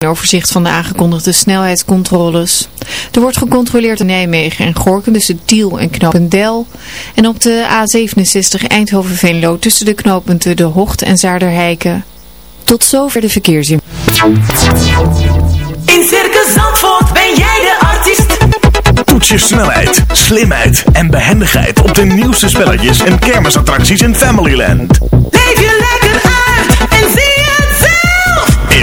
Een overzicht van de aangekondigde snelheidscontroles. Er wordt gecontroleerd in Nijmegen en Gorkum tussen Tiel en Knopendel. En op de A67 Eindhoven-Veenlo tussen de knooppunten De Hocht en Zaarderheiken. Tot zover de verkeersin. In Circus Zandvoort ben jij de artiest. Toets je snelheid, slimheid en behendigheid op de nieuwste spelletjes en kermisattracties in Familyland. Leef je lekker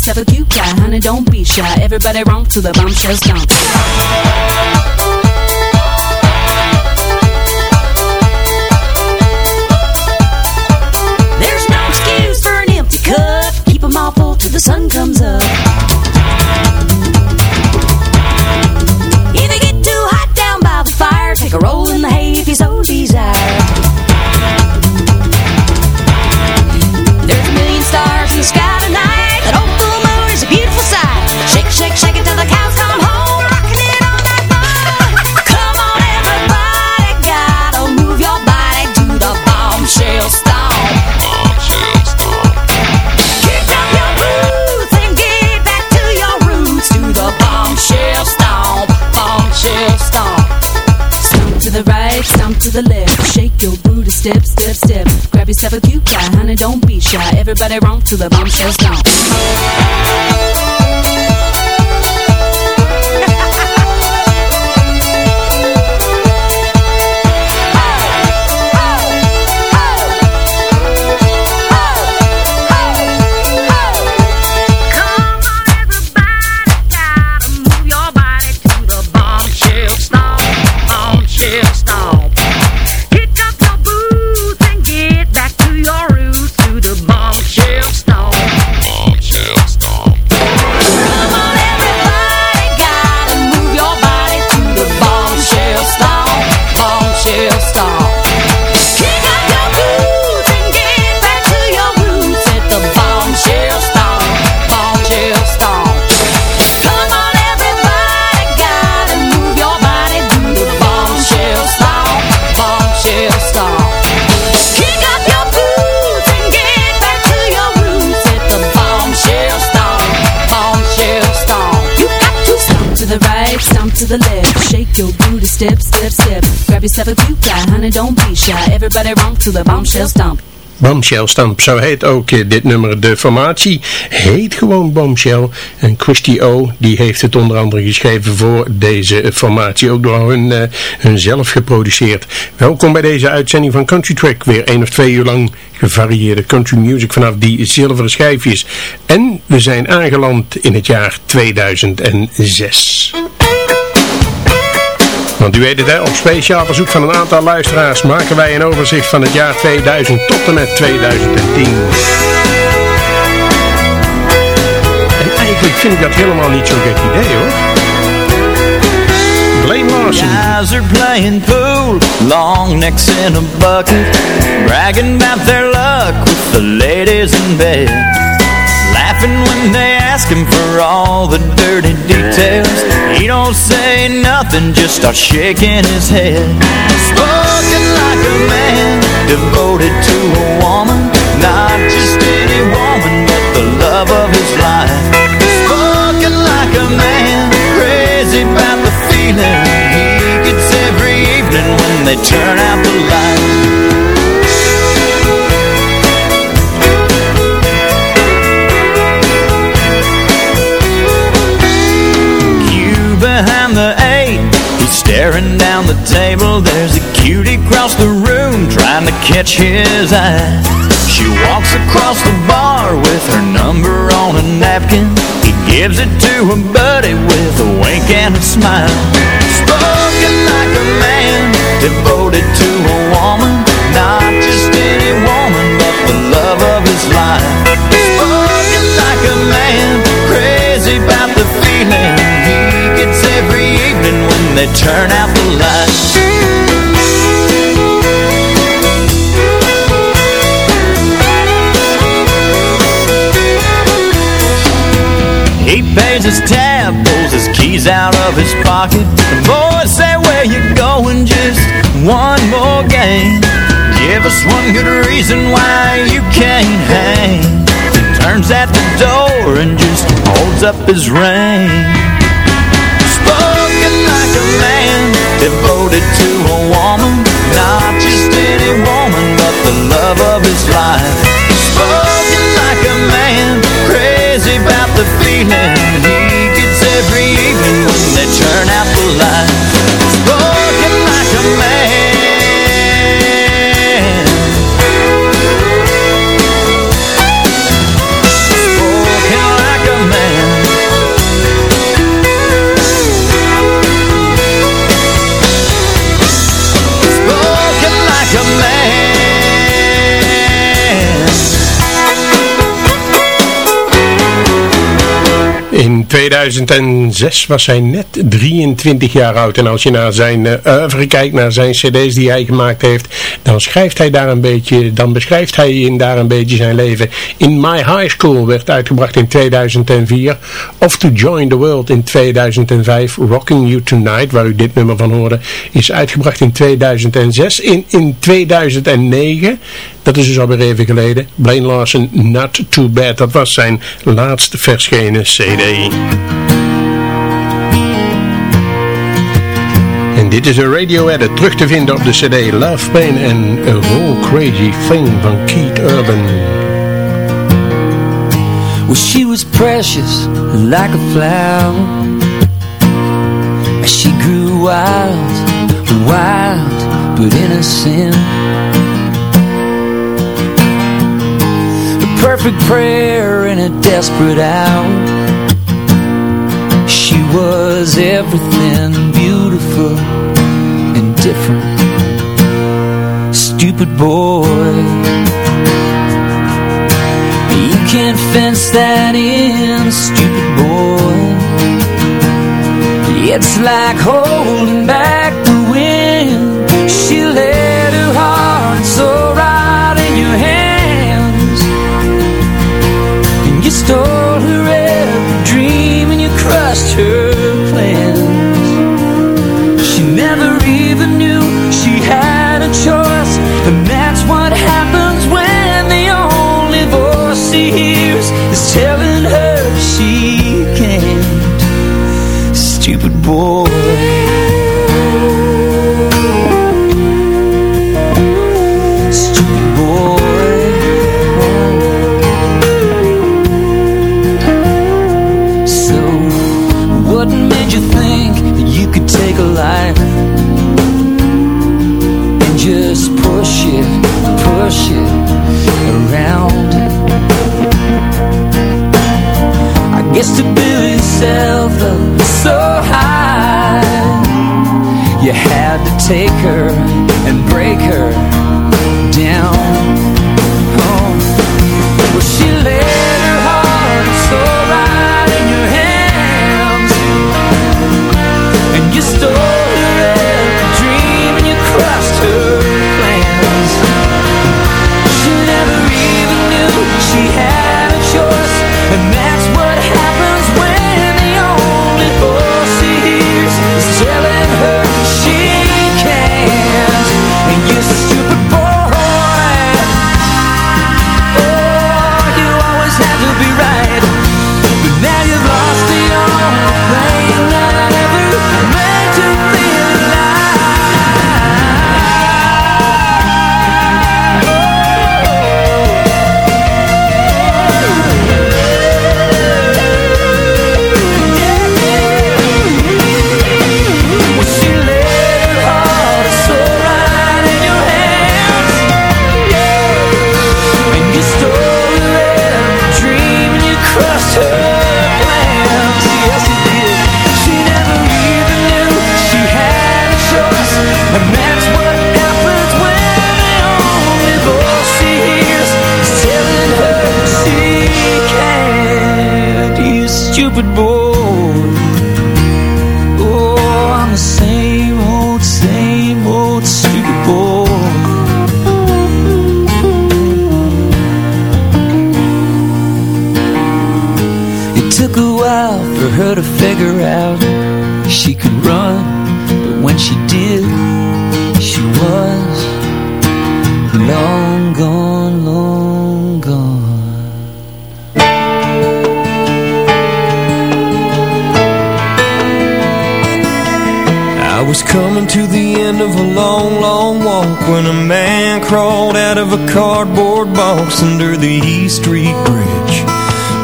instead a cute guy. Honey, don't be shy. Everybody wrong to the bombshells dump. the sun comes up. Type a cute guy, honey, don't be shy. Everybody wrong till the bombshell's gone. Grab yourself guy, don't be shy. Everybody to the Stamp, zo heet ook eh, dit nummer. De formatie heet gewoon Bombshell. En Christy O, die heeft het onder andere geschreven voor deze formatie. Ook door hun, uh, hun zelf geproduceerd. Welkom bij deze uitzending van Country Track. Weer één of twee uur lang gevarieerde country music vanaf die zilveren schijfjes. En we zijn aangeland in het jaar 2006. Want u weet het hè, op speciaal verzoek van een aantal luisteraars maken wij een overzicht van het jaar 2000 tot en met 2010. En eigenlijk vind ik dat helemaal niet zo'n gek idee hoor. Blame Larson. Guys are playing pool, long necks in a bucket, bragging about their luck with the ladies in bed. Laughing when they ask him for all the dirty details. He don't say nothing, just starts shaking his head. Spoken like a man, devoted to a woman, not just any woman, but the love of his life. Spoken like a man, crazy about the feeling he gets every evening when they turn out the lights. Staring down the table. There's a cutie across the room Trying to catch his eye. She walks across the bar With her number on a napkin. He gives it to her buddy With a wink and a smile. Spoken like a man Devoted to a woman. Not just any woman But the love of his life. Spoken like a man Crazy about the feeling He gets every evening they turn out the lights. He pays his tab, pulls his keys out of his pocket. The boys say, where you going? Just one more game. Give us one good reason why you can't hang. He turns at the door and just holds up his ring Devoted to a woman Not just any woman But the love of his life. Spoken like a man Crazy about the feeling. He gets every evening When they turn out the lights 2006 was hij net 23 jaar oud. En als je naar zijn uh, oeuvre kijkt, naar zijn cd's die hij gemaakt heeft, dan schrijft hij daar een beetje, dan beschrijft hij in daar een beetje zijn leven. In My High School werd uitgebracht in 2004. Off to Join the World in 2005. Rocking You Tonight, waar u dit nummer van hoorde, is uitgebracht in 2006. In, in 2009, dat is dus alweer even geleden, Blaine Larson, Not Too Bad. Dat was zijn laatst verschenen cd. En dit is een radio edit terug te vinden op de cd Love Pain and A Whole Crazy Thing van Keith Urban. Well, she was precious, like a flower. She grew wild, wild, but innocent. Perfect prayer in a desperate hour. She was everything beautiful and different. Stupid boy. You can't fence that in, stupid boy. It's like holding back take her and break her under the East Street Bridge.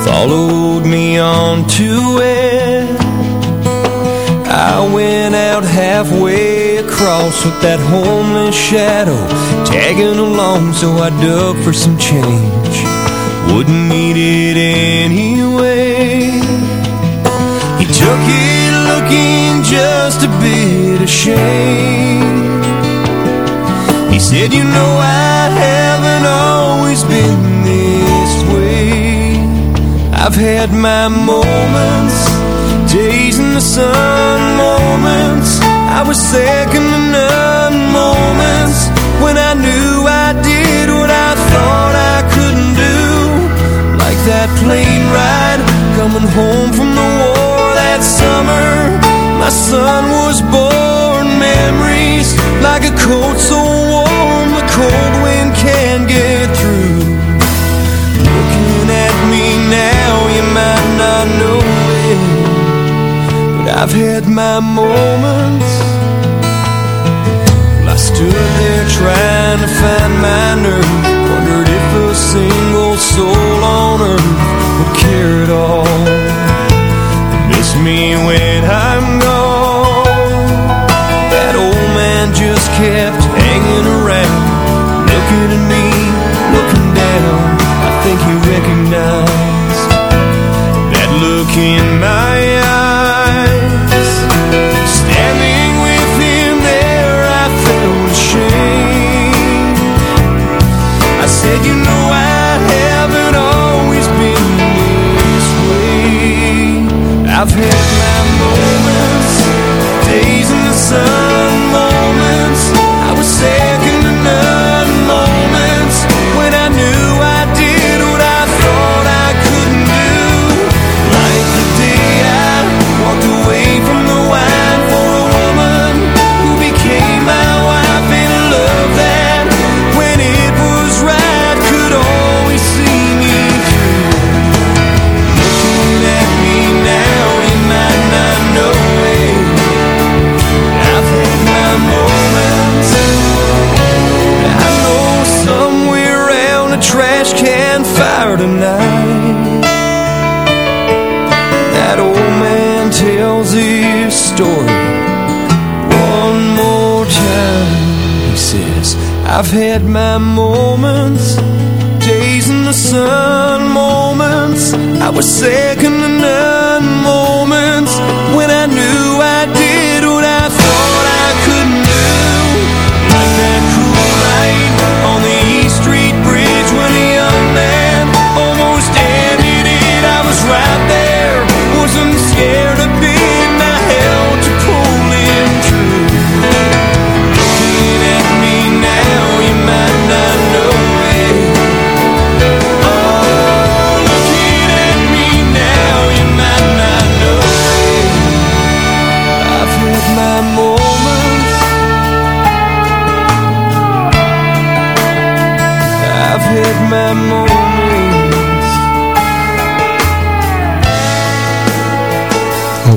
Followed me onto it. I went out halfway across with that homeless shadow tagging along, so I dug for some change. Wouldn't need it anyway. He took it looking just a bit ashamed. He said, You know, I haven't always been this way. I've had my moments, days in the sun, moments. I was second to none, moments when I knew I did what I thought I couldn't do. Like that plane ride coming home from the war that summer. My son was born, memories like a coat so warm the cold wind I've had my moments. Well, I stood there trying to find my nerve, wondered if a single soul on earth would care at all. Miss me when I'm gone. That old man just kept hanging around, looking at me, looking down. I think he recognized that look in my eyes. I've moments, I've had my moments, days in the sun, moments. I was second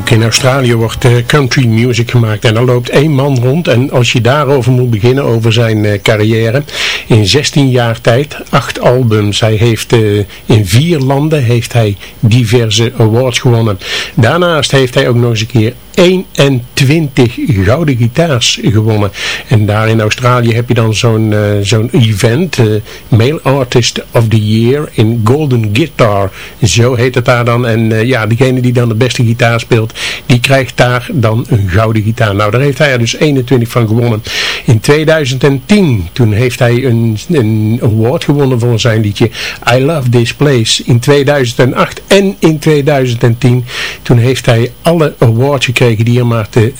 In Australië wordt eh, country music gemaakt en er loopt één man rond en als je daarover moet beginnen, over zijn eh, carrière, in 16 jaar tijd, acht albums. Hij heeft eh, in vier landen heeft hij diverse awards gewonnen. Daarnaast heeft hij ook nog eens een keer 21 gouden gitaars gewonnen. En daar in Australië heb je dan zo'n eh, zo'n event, eh, Male Artist of the Year in Golden Guitar. Zo heet het daar dan. En eh, ja, degene die dan de beste gitaar speelt, die krijgt daar dan een gouden gitaar. Nou, daar heeft hij er dus 21 van gewonnen. In 2010, toen heeft hij een, award gewonnen voor zijn liedje I Love This Place. In 2008 en in 2010, toen heeft hij alle awards gekregen die er maar te,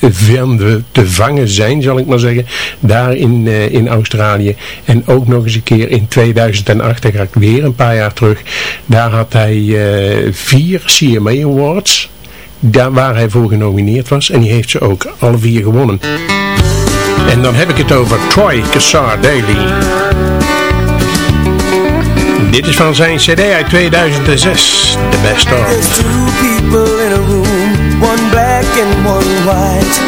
te vangen zijn, zal ik maar zeggen, daar in, eh, in Australië. En ook nog eens een keer in 2008, daar ga ik weer een paar jaar terug, daar had hij eh, vier CMA Awards, daar waar hij voor genomineerd was. En die heeft ze ook alle vier gewonnen. En dan heb ik het over Troy Cassar Daly. Dit is van zijn cd uit 2006, The Best Of. two people in a room, one black and one white.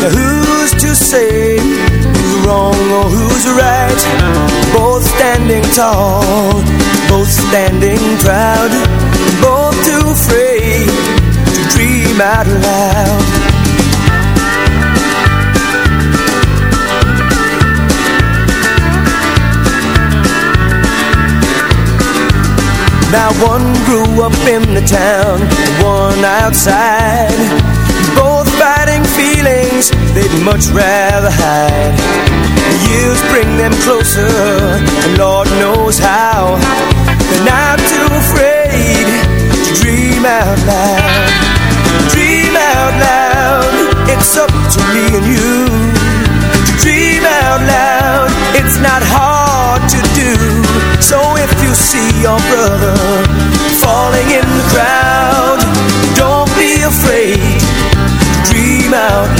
Now who's to say who's wrong or who's right? Both standing tall, both standing proud, both too afraid to dream out loud. Now one grew up in the town, one outside. Both fighting feelings they'd much rather hide. The years bring them closer, and Lord knows how. They're not too afraid to dream out loud. Dream out loud, it's up to me and you. To dream out loud, it's not hard to do see your brother falling in the crowd. Don't be afraid. To dream out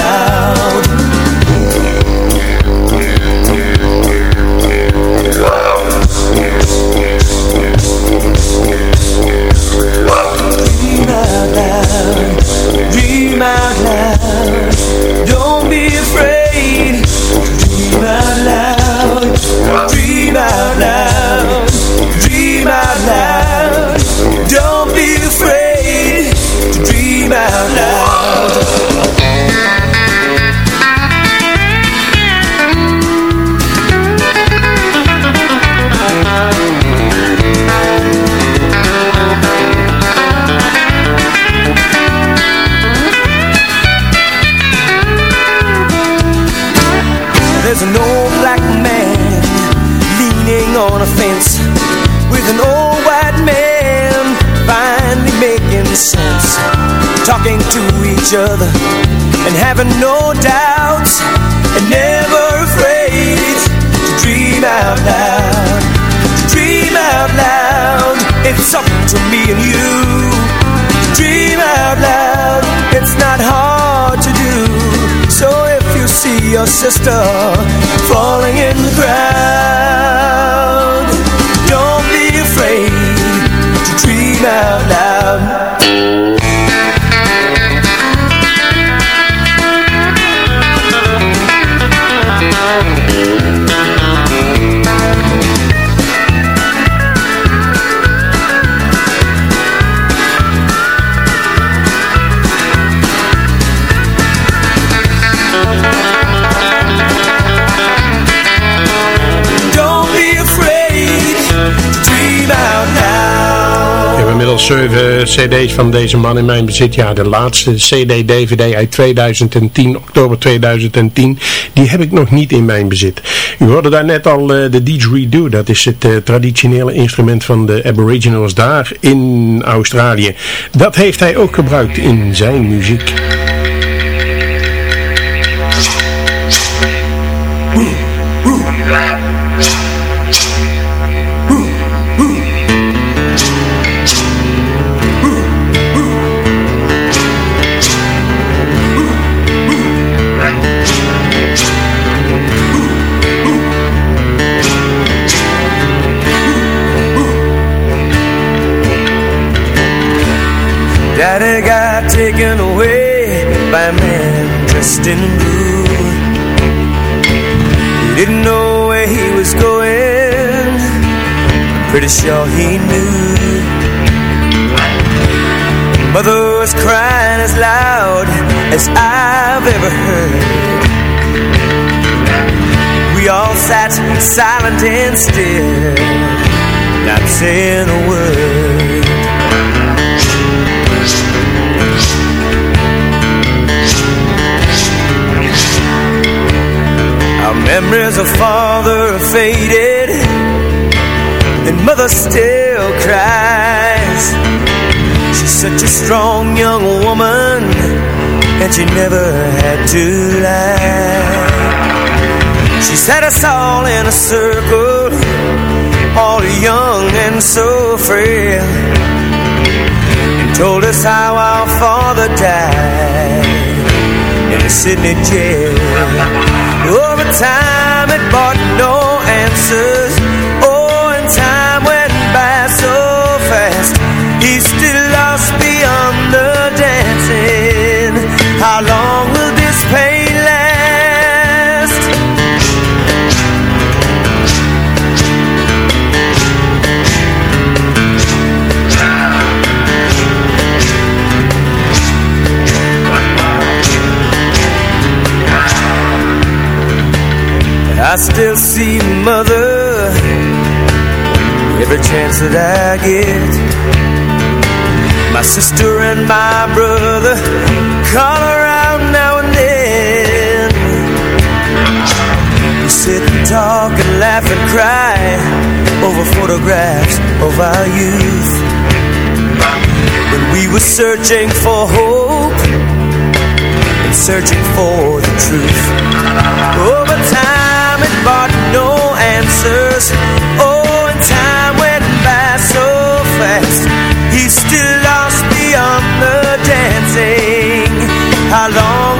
sister inmiddels zeven cd's van deze man in mijn bezit. Ja, de laatste cd-dvd uit 2010, oktober 2010, die heb ik nog niet in mijn bezit. U hoorde daar net al uh, de didgeridoo. Dat is het uh, traditionele instrument van de aboriginals daar in Australië. Dat heeft hij ook gebruikt in zijn muziek. Taken away by a man dressed in blue. He didn't know where he was going. Pretty sure he knew. Mother was crying as loud as I've ever heard. We all sat silent and still, not saying a word. Memories of father are faded And mother still cries. She's such a strong young woman And she never had to lie. She set us all in a circle All young and so frail And told us how our father died In a Sydney jail over time it brought no answers chance that I get. My sister and my brother call around now and then. We sit and talk and laugh and cry over photographs of our youth. When we were searching for hope and searching for the truth. Over time it brought no answers. Oh, and time fast. He's still lost beyond the dancing. How long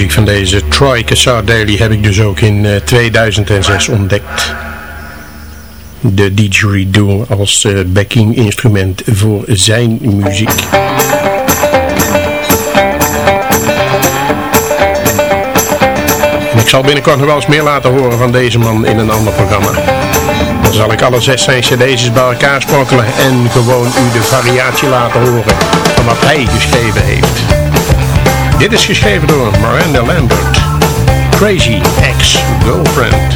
muziek van deze Troy Cassar Daly heb ik dus ook in eh, 2006 ontdekt. De didgeridoo als eh, backing instrument voor zijn muziek. Ik zal binnenkort nog wel eens meer laten horen van deze man in een ander programma. Dan zal ik alle zes zijn cd's bij elkaar sprokkelen en gewoon u de variatie laten horen van wat hij geschreven heeft. Dit is geschreven door Miranda Lambert. Crazy Ex-Girlfriend.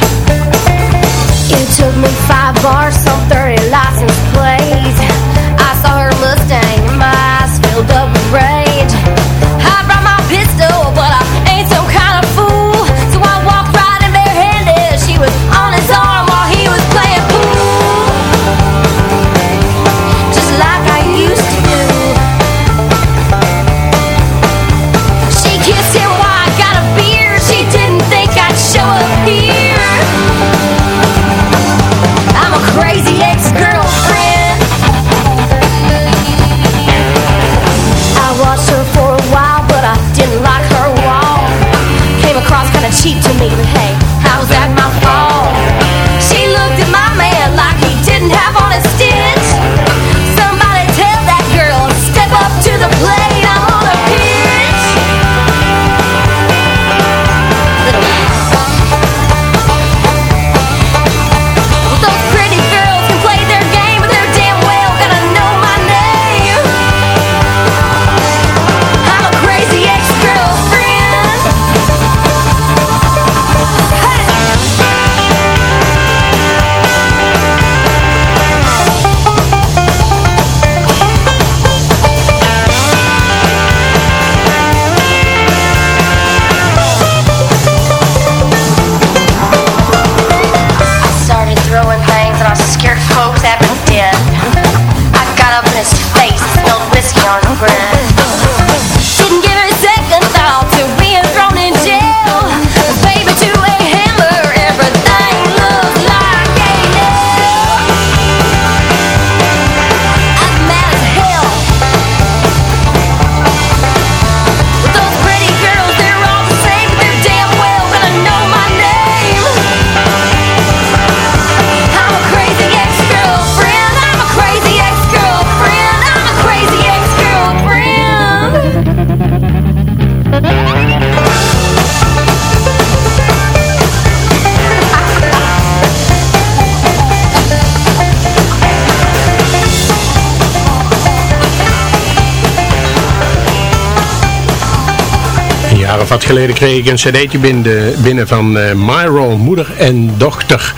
Wat geleden kreeg ik een cd'tje binnen, binnen van uh, Myro, moeder en dochter.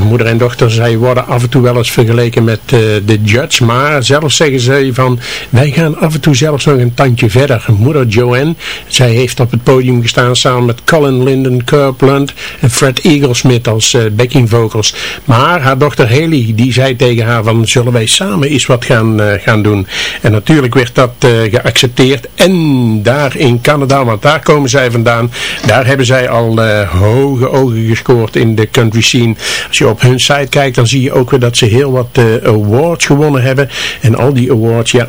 Moeder en dochter, zij worden af en toe wel eens vergeleken met uh, de Judge, maar zelf zeggen ze van, wij gaan af en toe zelfs nog een tandje verder. Moeder Joanne, zij heeft op het podium gestaan samen met Colin Linden Copeland en Fred Eaglesmith als uh, backing vocals. Maar haar dochter Haley, die zei tegen haar van, zullen wij samen eens wat gaan, gaan doen? En natuurlijk werd dat geaccepteerd en daar in Canada, want daar komen zij vandaan. Daar hebben zij al hoge ogen gescoord in de country scene. Als je op hun site kijkt, dan zie je ook weer dat ze heel wat uh, awards gewonnen hebben. En al die awards, ja,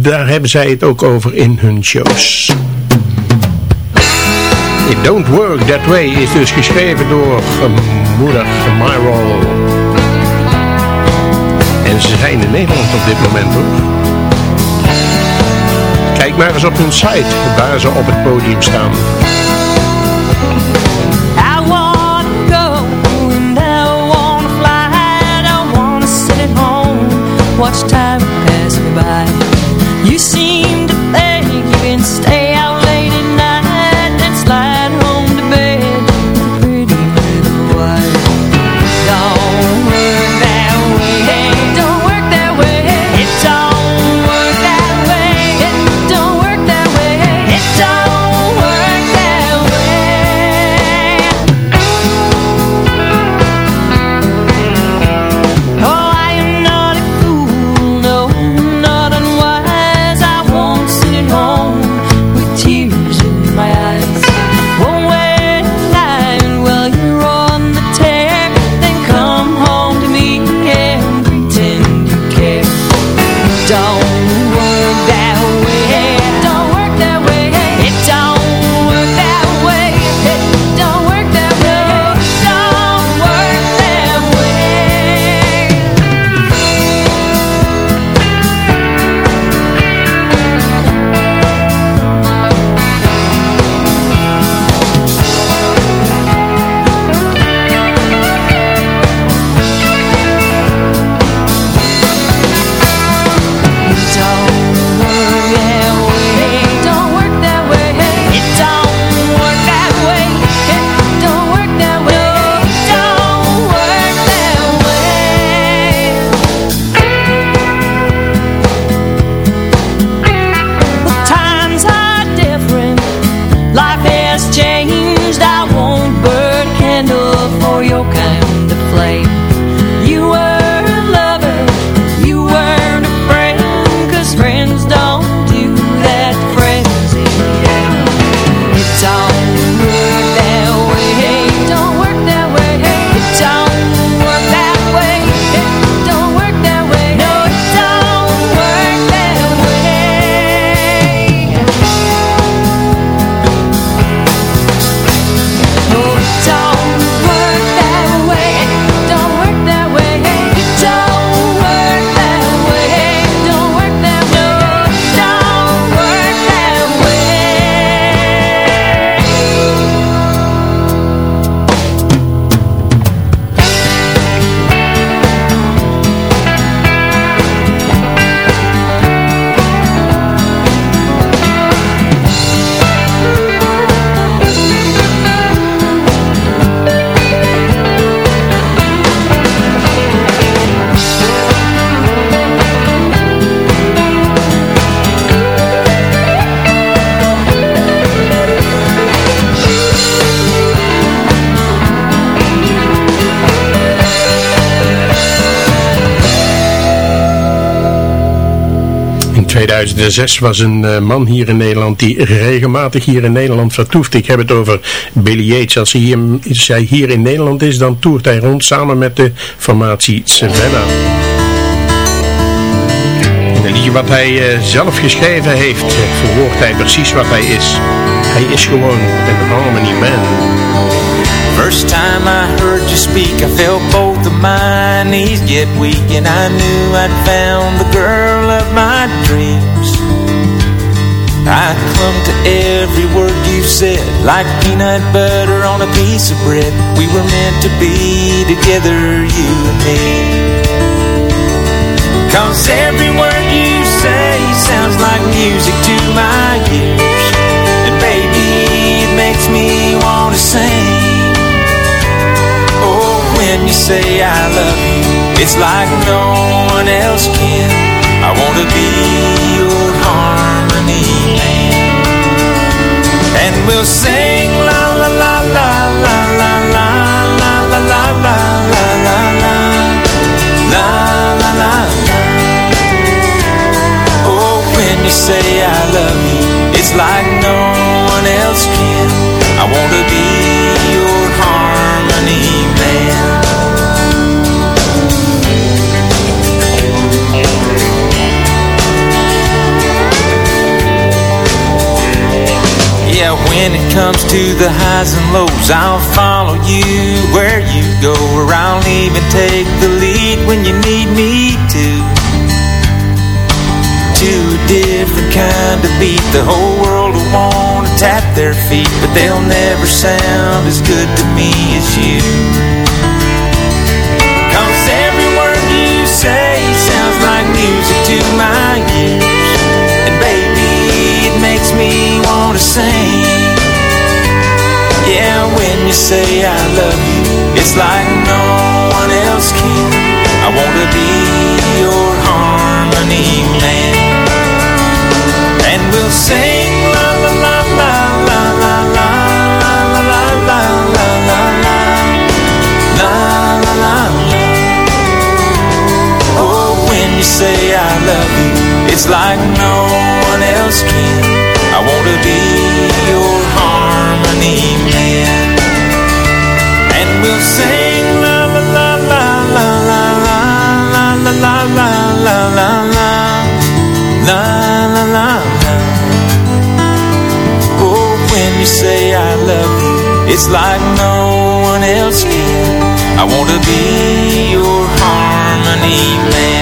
daar hebben zij het ook over in hun shows. It Don't Work That Way is dus geschreven door moeder Myro. En ze zijn in Nederland op dit moment hoor. Kijk maar eens op hun site, waar ze op het podium staan. much time. 2006 was een eh, man hier in Nederland die regelmatig hier in Nederland vertoeft. Ik heb het over Billy Yates. Als hij hier, als hij hier in Nederland is, dan toert hij rond samen met de formatie Savannah. Een liedje wat hij eh, zelf geschreven heeft, verwoordt hij precies wat hij is. Hij is gewoon een harmony man. First time I heard you speak, I felt both of my knees get weak, and I knew I'd found the girl of my dreams. I clung to every word you said, like peanut butter on a piece of bread. We were meant to be together, you and me. Cause every word you say sounds like music to my ears. And baby, it when you say I love you, it's like no one else can. I wanna be your harmony man. And we'll sing la la la la la la la la la la la la la la la la la Oh, when you say I love you, it's like no one else can. I wanna be Yeah, when it comes to the highs and lows, I'll follow you where you go, or I'll even take the lead when you need me to. To a different kind of beat, the whole world will want to tap their feet, but they'll never sound as good to me as you. Cause every word you say sounds like music to my ears, to sing. Yeah, when you say I love you, it's like no one else can. I wanna be your harmony man. And we'll sing la la la la la la la la la la la la la la la Oh, when you say I love you, it's like no one else can. I wanna be it's like no one else can. I wanna be your harmony man.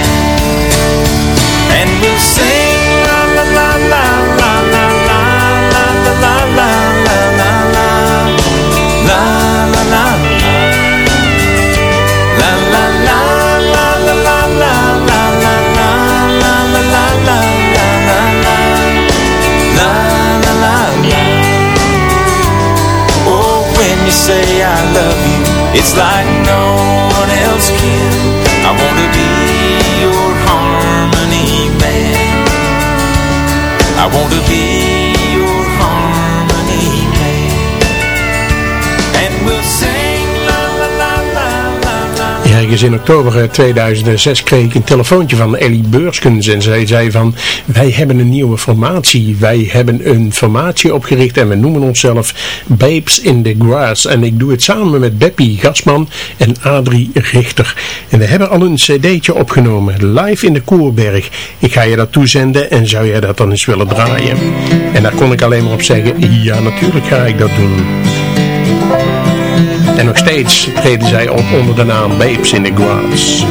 Say I love you, it's like no one else can. I wanna be your harmony man. I wanna be Ergens in oktober eh, 2006 kreeg ik een telefoontje van Ellie Beurskens en zij zei van wij hebben een nieuwe formatie, wij hebben een formatie opgericht en we noemen onszelf Babes in the Grass. En ik doe het samen met Beppie Gasman en Adrie Richter. En we hebben al een cd'tje opgenomen live in de Koerberg. Ik ga je dat toezenden en zou jij dat dan eens willen draaien? En daar kon ik alleen maar op zeggen ja natuurlijk ga ik dat doen en nog steeds treden zij op onder de naam Babes in the Grass.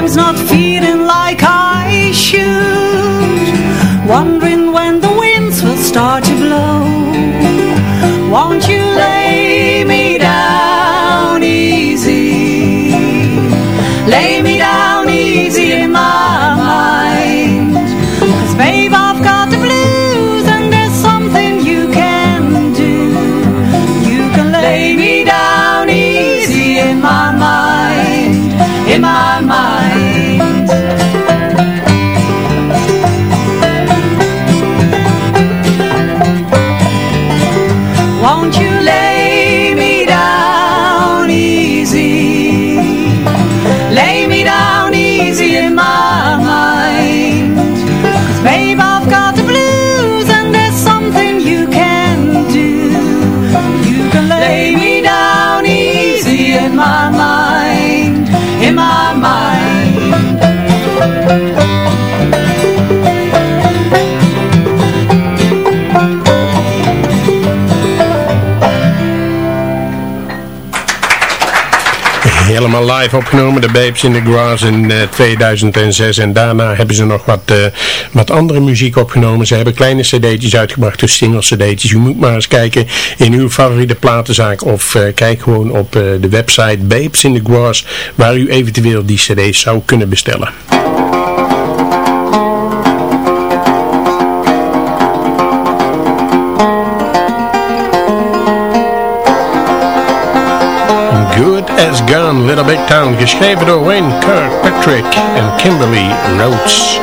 Sunny times, not feeling like I should. Wondering when the winds will start to blow. Won't you Helemaal live opgenomen, de Babes in the Grass in eh, 2006. En daarna hebben ze nog wat, eh, wat andere muziek opgenomen. Ze hebben kleine cd'tjes uitgebracht, dus single cd'tjes. U moet maar eens kijken in uw favoriete platenzaak. Of eh, kijk gewoon op eh, de website Babes in the Grass, waar u eventueel die cd's zou kunnen bestellen. Good as Gone, Little Big Town, geschreven door Wayne Kirkpatrick en Kimberly Rhodes.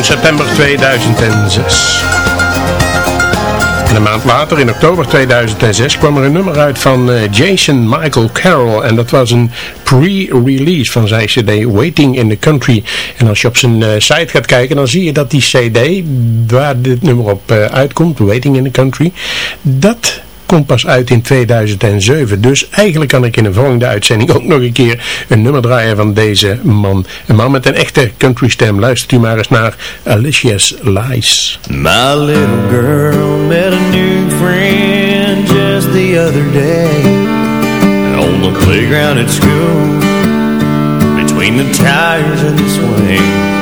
Town, september 2006. En een maand later, in oktober 2006, kwam er een nummer uit van eh, Jason Michael Carroll. En dat was een pre-release van zijn cd Waiting in the Country. En als je op zijn eh, site gaat kijken, dan zie je dat die cd, waar dit nummer op eh, uitkomt, Waiting in the Country, dat komt pas uit in 2007. Dus eigenlijk kan ik in een volgende uitzending ook nog een keer een nummer draaien van deze man. Een man met een echte country stem. Luistert u maar eens naar Alicia's Lies. Little girl met a new friend just the other day On the playground at school Between the and swing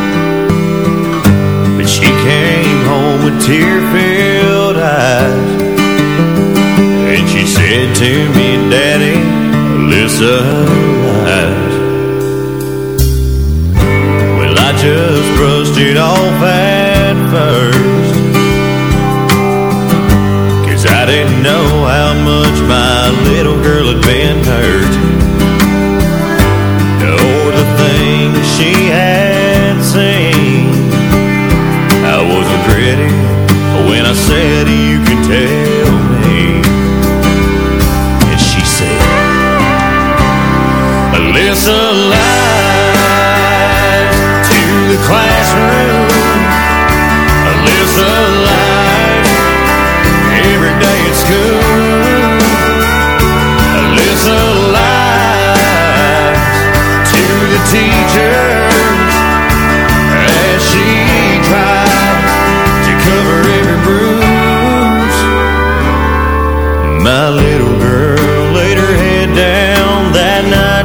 she came home with tear-filled eyes to me, Daddy, Alyssa lies Well, I just brushed it off at first. Cause I didn't know how much my little girl had been hurt. Or the things she had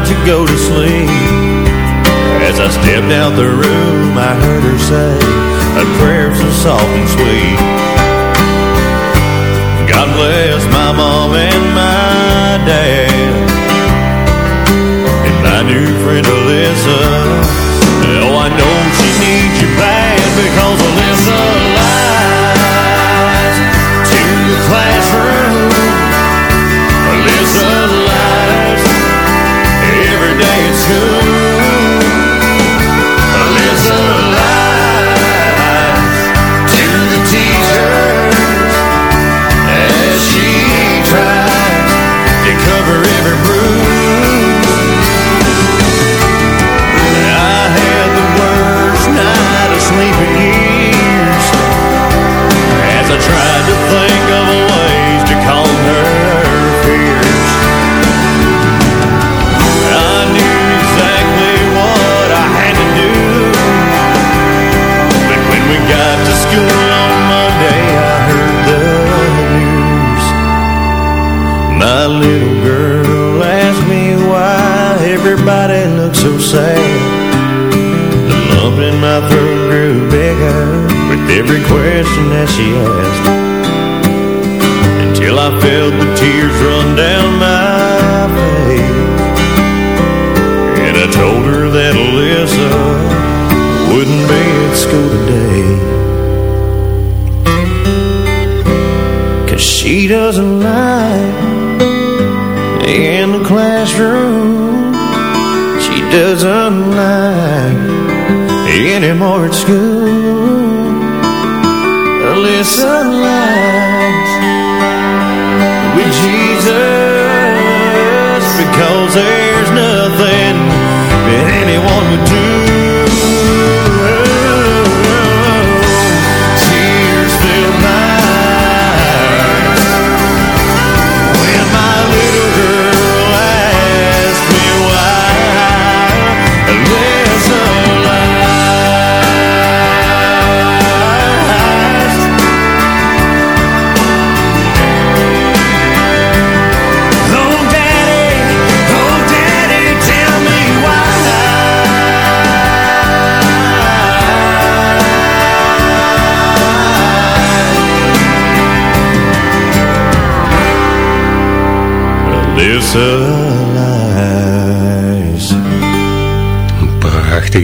to go to sleep. As I stepped out the room I heard her say a prayer so soft and sweet. God bless my mom and my dad. And my new friend Alyssa. Oh, I know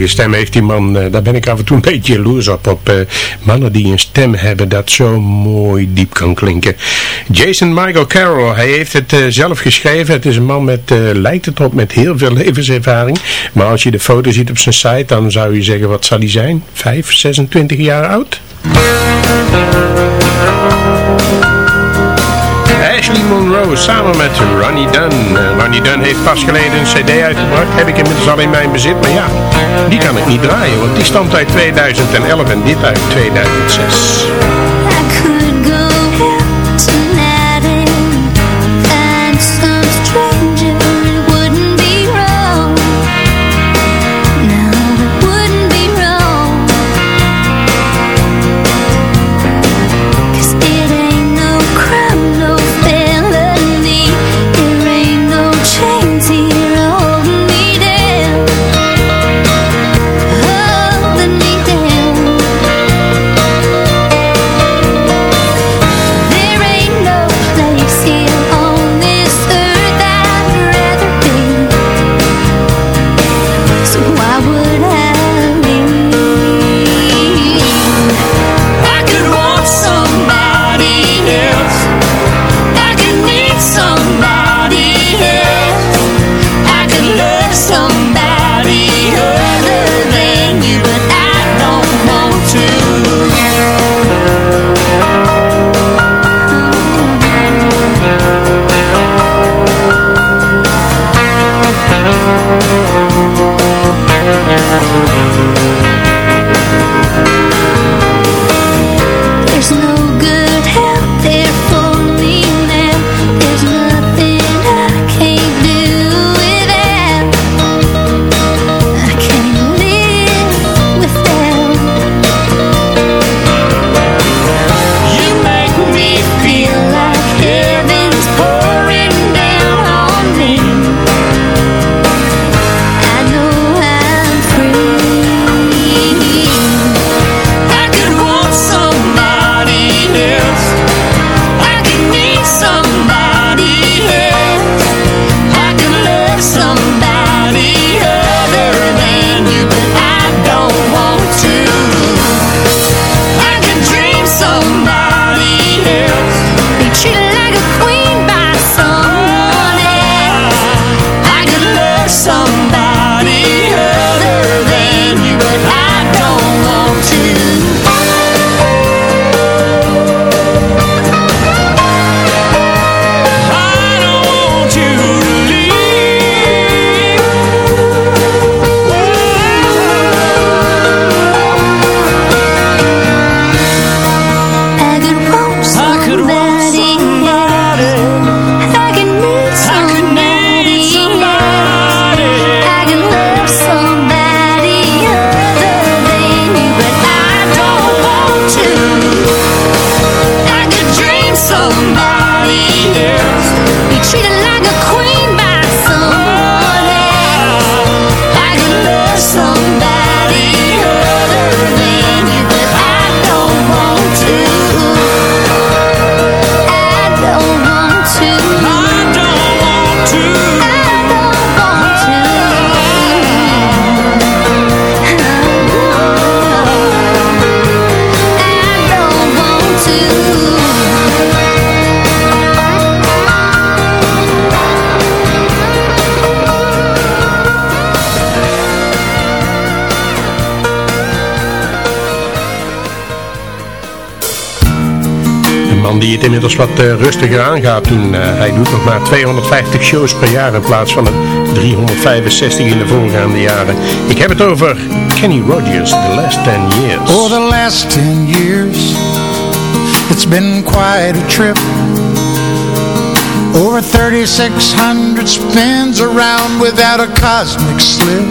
stem heeft die man. Eh, daar ben ik af en toe een beetje jaloers op. Op eh, mannen die een stem hebben dat zo mooi diep kan klinken. Jason Michael Carroll, hij heeft het eh, zelf geschreven. Het is een man met, lijkt het op, met heel veel levenservaring. Maar als je de foto ziet op zijn site, dan zou je zeggen, wat zal hij zijn? 5, 26 jaar oud? Ashley Samen met Ronnie Dunn. Uh, Ronnie Dunn heeft pas geleden een cd uitgebracht. Heb ik inmiddels al in mijn bezit. Maar ja, die kan ik niet draaien. Want die stamt uit 2011 en dit uit 2006. Die het inmiddels wat uh, rustiger aangaat doen. Uh, hij doet nog maar 250 shows per jaar in plaats van de 365 in de voorgaande jaren. Ik heb het over Kenny Rogers, The Last 10 Years. Oh, the last 10 years It's been quite a trip Over 3600 spins around without a cosmic slip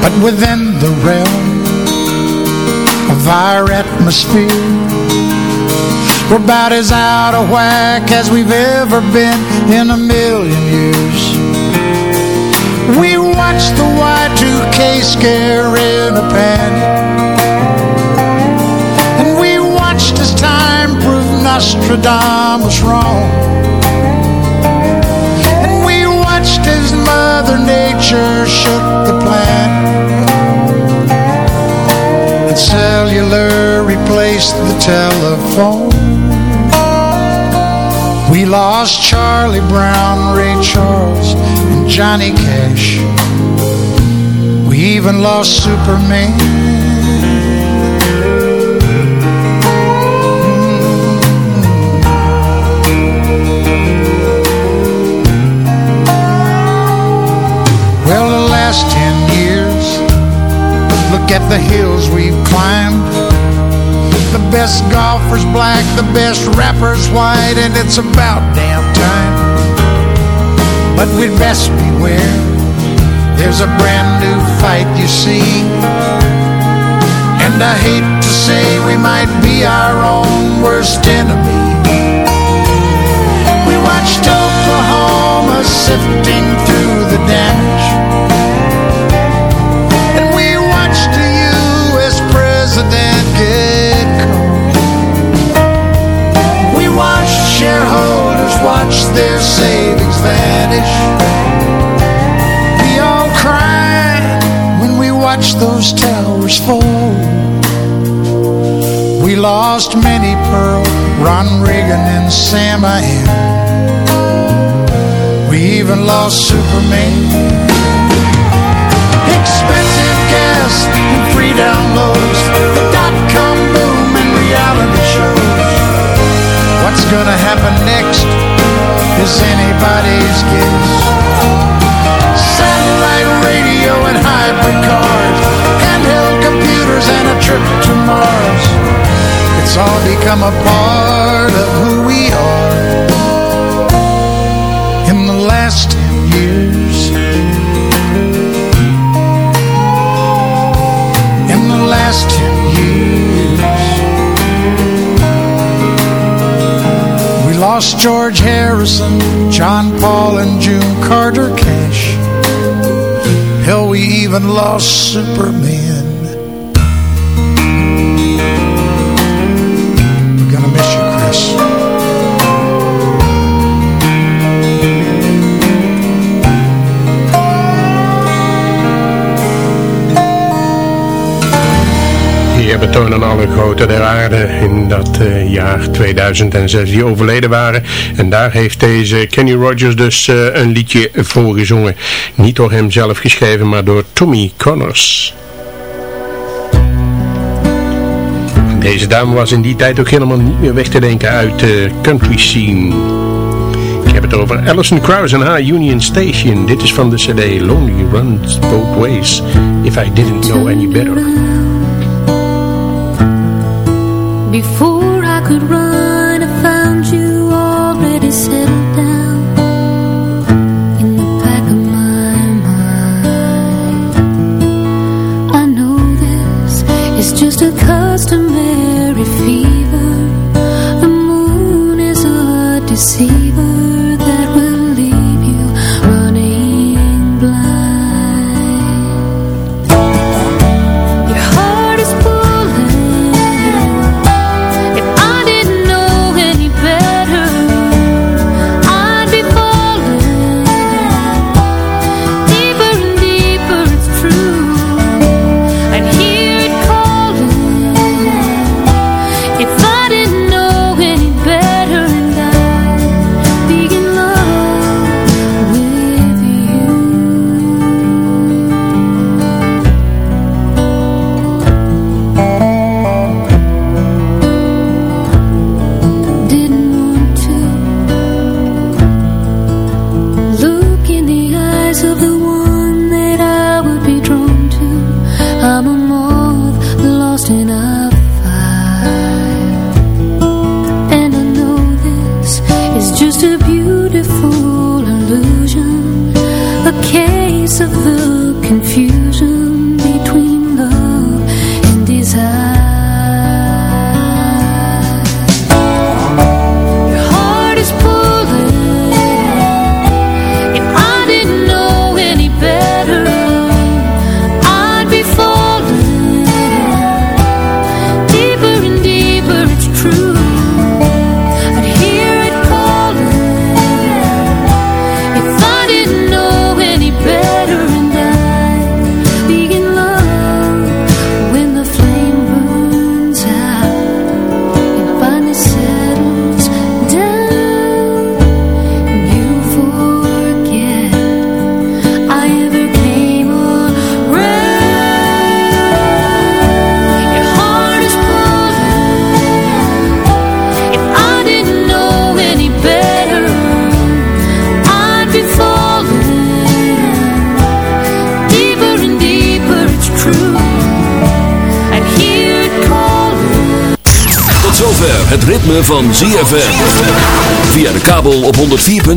But within the realm of our atmosphere We're about as out of whack as we've ever been in a million years. We watched the Y2K scare in a panic. And we watched as time proved Nostradamus wrong. And we watched as Mother Nature shook the planet. And cellular replaced the telephone. Lost Charlie Brown, Ray Charles, and Johnny Cash. We even lost Superman. Well, the last ten years, look at the hills we've climbed. Best golfers black, the best rappers white, and it's about damn time. But we'd best beware, there's a brand new fight, you see. And I hate to say we might be our own worst enemy. We watched Oklahoma sifting through the damage. Watch their savings vanish. We all cried when we watched those towers fall. We lost Minnie Pearl, Ron Reagan, and Sam I We even lost Superman. Expensive gas and free downloads, the dot-com boom and reality shows. What's gonna happen next is anybody's guess. Satellite radio and hybrid cars, handheld computers and a trip to Mars. It's all become a part of who we are. In the last ten years, in the last ten years, lost George Harrison, John Paul, and June Carter Cash. Hell, we even lost Superman. Betonen alle grote der aarde in dat eh, jaar 2006 die overleden waren. En daar heeft deze Kenny Rogers dus eh, een liedje voor gezongen. Niet door hem zelf geschreven, maar door Tommy Connors. Deze dame was in die tijd ook helemaal niet meer weg te denken uit de country scene. Ik heb het over Alison Krauss en haar Union Station. Dit is van de cd Lonely Runs Both Ways. If I Didn't Know Any Better. fool.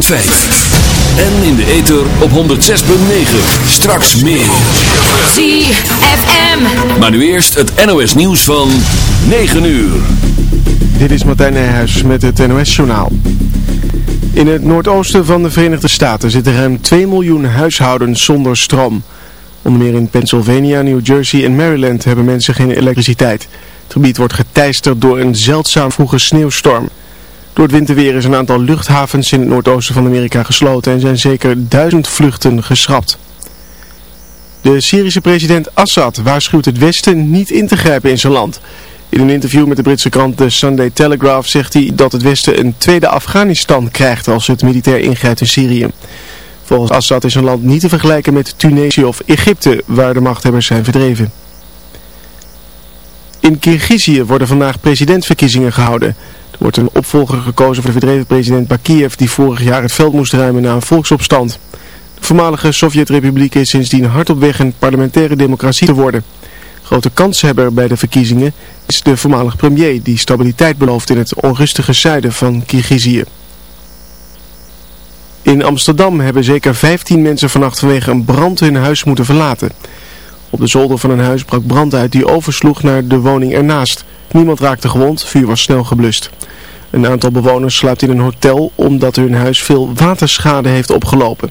En in de ether op 106.9. Straks meer. ZFM. Maar nu eerst het NOS nieuws van 9 uur. Dit is Martijn Nijhuis met het NOS-journaal. In het noordoosten van de Verenigde Staten zitten ruim 2 miljoen huishoudens zonder stroom. Onder meer in Pennsylvania, New Jersey en Maryland hebben mensen geen elektriciteit. Het gebied wordt geteisterd door een zeldzaam vroege sneeuwstorm. Door het winterweer is een aantal luchthavens in het noordoosten van Amerika gesloten en zijn zeker duizend vluchten geschrapt. De Syrische president Assad waarschuwt het Westen niet in te grijpen in zijn land. In een interview met de Britse krant The Sunday Telegraph zegt hij dat het Westen een tweede Afghanistan krijgt als het militair ingrijpt in Syrië. Volgens Assad is een land niet te vergelijken met Tunesië of Egypte, waar de machthebbers zijn verdreven. In Kirgizië worden vandaag presidentsverkiezingen gehouden. Er wordt een opvolger gekozen voor de verdreven president Bakiev die vorig jaar het veld moest ruimen na een volksopstand. De voormalige Sovjet-republiek is sindsdien hard op weg een parlementaire democratie te worden. Grote kanshebber bij de verkiezingen is de voormalig premier die stabiliteit belooft in het onrustige zuiden van Kirgizië. In Amsterdam hebben zeker 15 mensen vannacht vanwege een brand hun huis moeten verlaten. Op de zolder van een huis brak brand uit die oversloeg naar de woning ernaast. Niemand raakte gewond, vuur was snel geblust. Een aantal bewoners slaapt in een hotel omdat hun huis veel waterschade heeft opgelopen.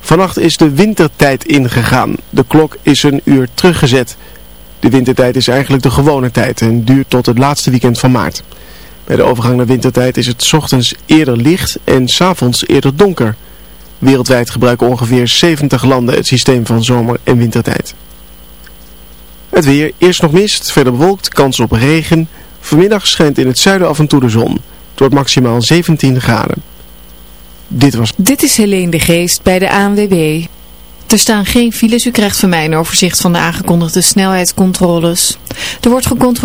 Vannacht is de wintertijd ingegaan. De klok is een uur teruggezet. De wintertijd is eigenlijk de gewone tijd en duurt tot het laatste weekend van maart. Bij de overgang naar wintertijd is het ochtends eerder licht en 's avonds eerder donker. Wereldwijd gebruiken ongeveer 70 landen het systeem van zomer- en wintertijd. Het weer, eerst nog mist, verder bewolkt, kans op regen. Vanmiddag schijnt in het zuiden af en toe de zon. Het wordt maximaal 17 graden. Dit was... Dit is Helene de Geest bij de ANWB. Er staan geen files, u krijgt van mij een overzicht van de aangekondigde snelheidscontroles. Er wordt gecontroleerd.